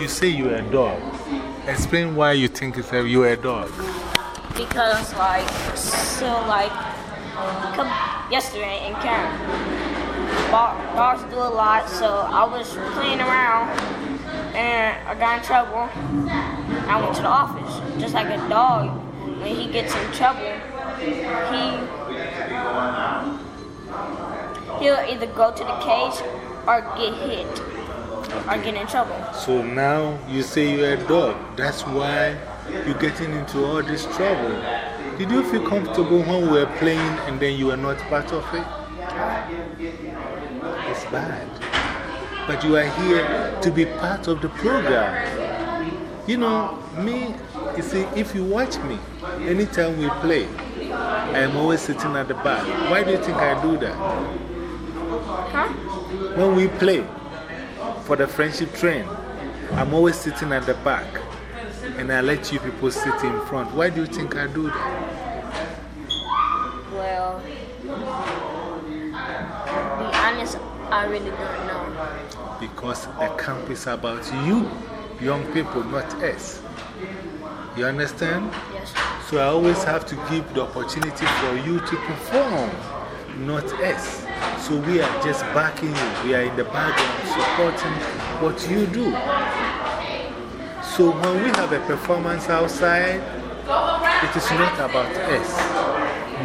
You say you're a dog. Explain why you think you're a dog. Because, like, so, like, come yesterday in camp, dogs do a lot, so I was playing around and I got in trouble. I went to the office, just like a dog. When he gets in trouble, he he'll either go to the cage or get hit or get in trouble. So now you say you're a dog. That's why you're getting into all this trouble. Did you feel comfortable when we were playing and then you were not part of it? It's bad. But you are here to be part of the program. You know, me, you see, if you watch me, anytime we play, I am always sitting at the back. Why do you think I do that? Huh? When we play for the friendship train, I'm always sitting at the back and I let you people sit in front. Why do you think I do that? Well, be honest, I really don't know. Because the camp is about you, young people, not us. You understand? Yes. So I always have to give the opportunity for you to perform, not us. So we are just backing you. We are in the background supporting what you do. So when we have a performance outside, it is not about us.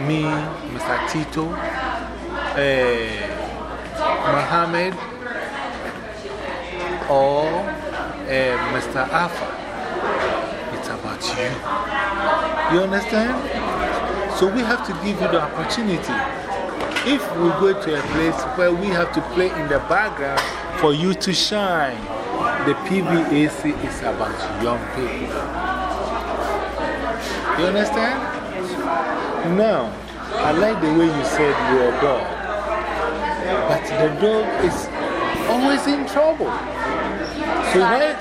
Me, Mr. Tito, uh, Mohammed, or uh, Mr. Alpha. It's about you. You understand? So we have to give you the opportunity. If we go to a place where we have to play in the background for you to shine, the PVAC is about young people. You understand? Now, I like the way you said you're a dog. But the dog is always in trouble. So why,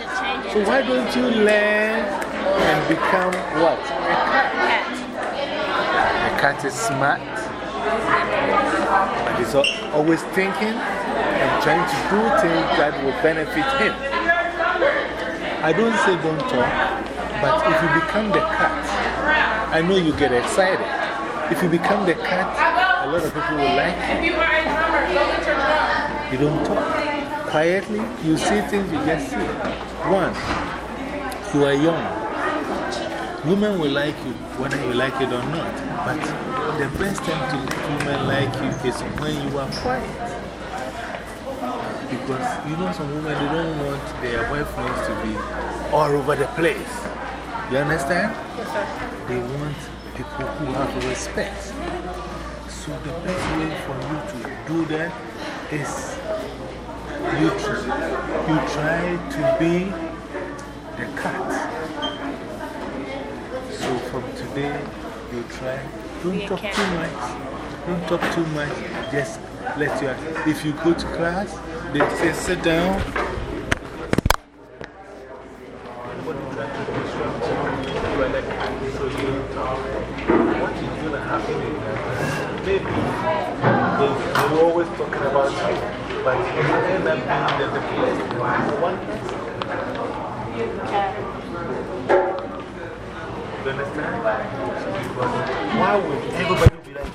so why don't you learn and become what? A cat. A cat is smart, but he's always thinking and trying to do things that will benefit him. I don't say don't talk, but if you become the cat, I know you get excited. If you become the cat, a lot of people will like you. You don't talk. Quietly, you see things you just see. One, you are young. Women will like you whether you like it or not. But the best time to women like you is when you are quiet. Because you know, some women they don't want their boyfriends to be all over the place. You understand? Yes, sir. They want people who have respect. So the best way for you to do that is you, you try to be the cat. So from you try. Don't Be talk too much. Don't talk too much. Just let your. If you go to class, they say sit down. Nobody try to disrupt you. You understand? Why would everybody be like,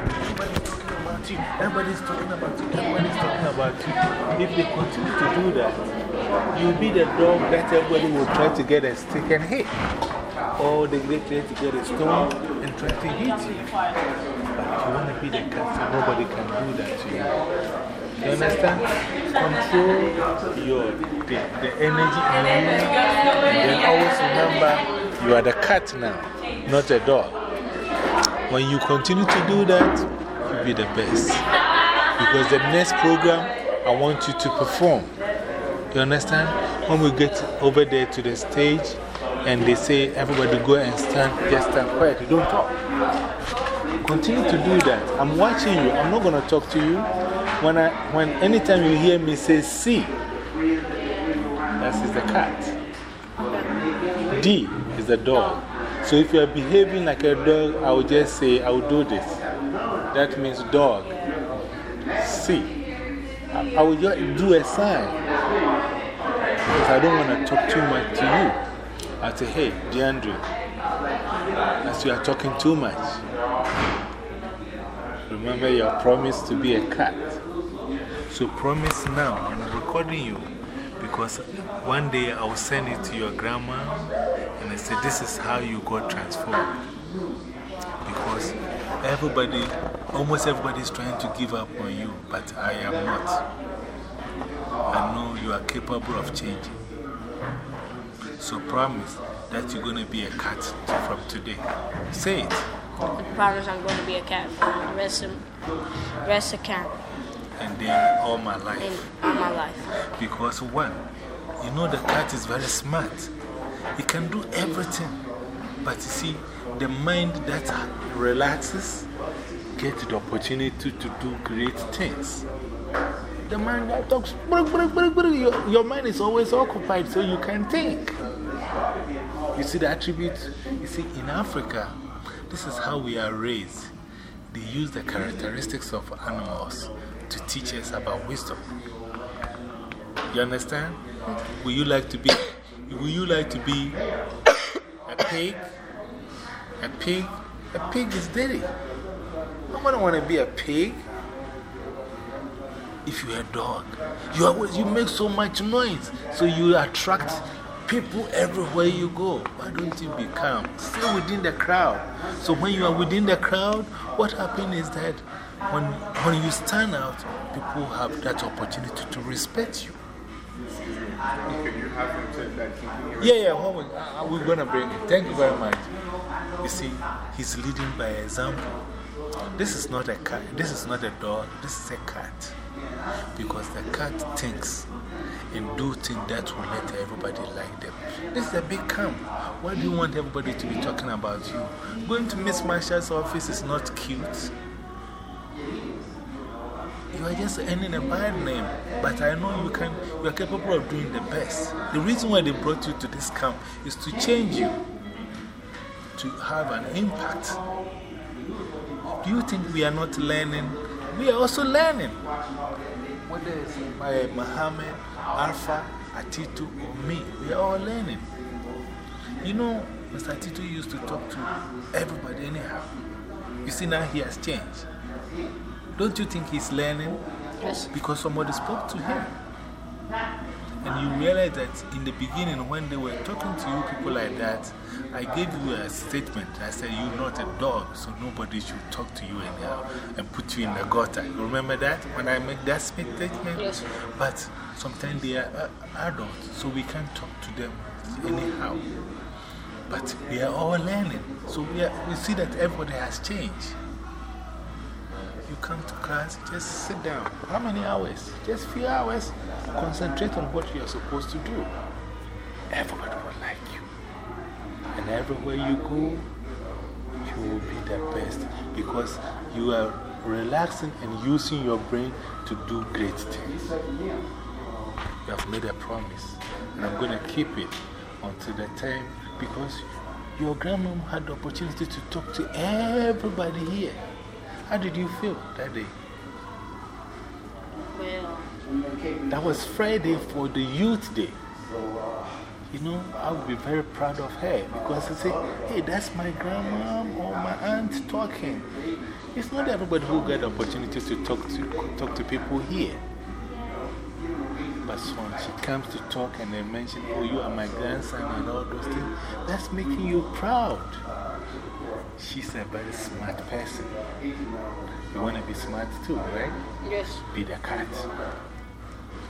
everybody's talking about you, everybody's talking about you, everybody's talking about you? If they continue to do that, you'll be the dog that everybody will try to get a stick and hit. Or they try to get a stone and try to hit you. But you want to be the cat so nobody can do that to you. You understand? Control your, the, the energy in you. And then always remember you are the cat now, not a dog. When you continue to do that, you'll be the best. Because the next program, I want you to perform. You understand? When we get over there to the stage and they say, everybody go and stand, just stand quiet, you don't talk. Continue to do that. I'm watching you. I'm not going to talk to you. When I, when anytime you hear me say C, that is the cat. D the dog. So if you are behaving like a dog, I will just say, I will do this. That means dog. See, I will just do a sign. Because I don't want to talk too much to you. I say, hey, DeAndre, as you are talking too much, remember your promise to be a cat. So promise now, I'm recording you because one day I will send it to your grandma and I say, This is how you got transformed. Because everybody, almost everybody is trying to give up on you, but I am not. I know you are capable of changing. So promise that you're going to be a cat from today. Say it. I promise I'm going to be a cat for the rest of, rest of camp And then all my life. all my life. Because one, you know the cat is very smart. He can do everything. But you see, the mind that relaxes gets the opportunity to do great things. The mind that talks, your, your mind is always occupied so you can think. You see the attributes? You see, in Africa, this is how we are raised. They use the characteristics of animals to teach us about wisdom. You understand? Would you like to be, would you like to be a pig? A pig? A pig is dirty. Nobody want to be a pig. If you're a dog, you, always, you make so much noise, so you attract people everywhere you go. Why don't you be calm? Stay within the crowd. So when you are within the crowd, what happens is that when, when you stand out, people have that opportunity to respect you. Can you have him take that continue? Yeah, yeah, what we, uh, we're going to bring it. Thank you very much. You see, he's leading by example. This is not a cat, this is not a dog, this is a cat. Because the cat thinks and do things that will let everybody like them. This is a big camp. Why do you want everybody to be talking about you? Going to Miss Marshall's office is not cute. You are just earning a bad name, but I know you, can, you are capable of doing the best. The reason why they brought you to this camp is to change you, to have an impact. Do you think we are not learning? We are also learning. Whether it's by Muhammad, Alpha, Atitu, or me, we are all learning. You know, Mr. Atitu used to talk to everybody anyhow. You see, now he has changed. Don't you think he's learning? Yes. Because somebody spoke to him. And you realize that in the beginning, when they were talking to you, people like that, I gave you a statement. I said, You're not a dog, so nobody should talk to you anyhow and put you in the gutter. You remember that when I make that statement? Yes. But sometimes they are uh, adults, so we can't talk to them anyhow. But we are all learning. So we, are, we see that everybody has changed. You come to class, just sit down. How many hours? Just few hours. Concentrate on what you are supposed to do. Everybody will like you. And everywhere you go, you will be the best because you are relaxing and using your brain to do great things. You have made a promise, and I'm going to keep it until the time because your grandmom had the opportunity to talk to everybody here. How did you feel that day? Well, That was Friday for the Youth Day. You know, I would be very proud of her because they say, hey, that's my grandma or my aunt talking. It's not everybody who get the opportunity to talk to, talk to people here. But when she comes to talk and they mention, oh, you are my grandson and all those things, that's making you proud. She's a very smart person. You want to be smart too, right? yes. Be the cat.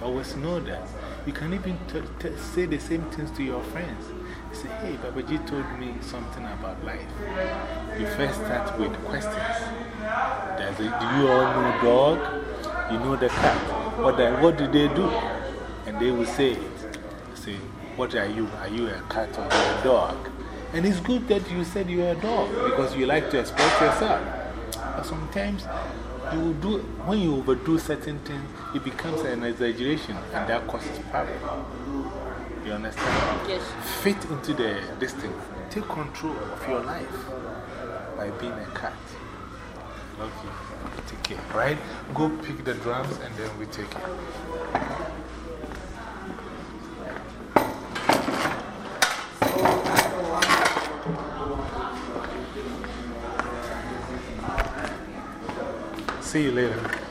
Always know that. You can even say the same things to your friends. You say, hey, Babaji told me something about life. You first start with questions. Does it, do you all know dog? You know the cat. What, the, what do they do? And they will say it. Say, what are you? Are you a cat or a dog? And it's good that you said you're a dog because you like to express yourself. But sometimes you do, when you overdo certain things, it becomes an exaggeration and that causes problem. You understand? Yes. Fit into the, this thing. Take control of your life by being a cat. Love you. Take care. Right? Go pick the drums and then we take it. See you later.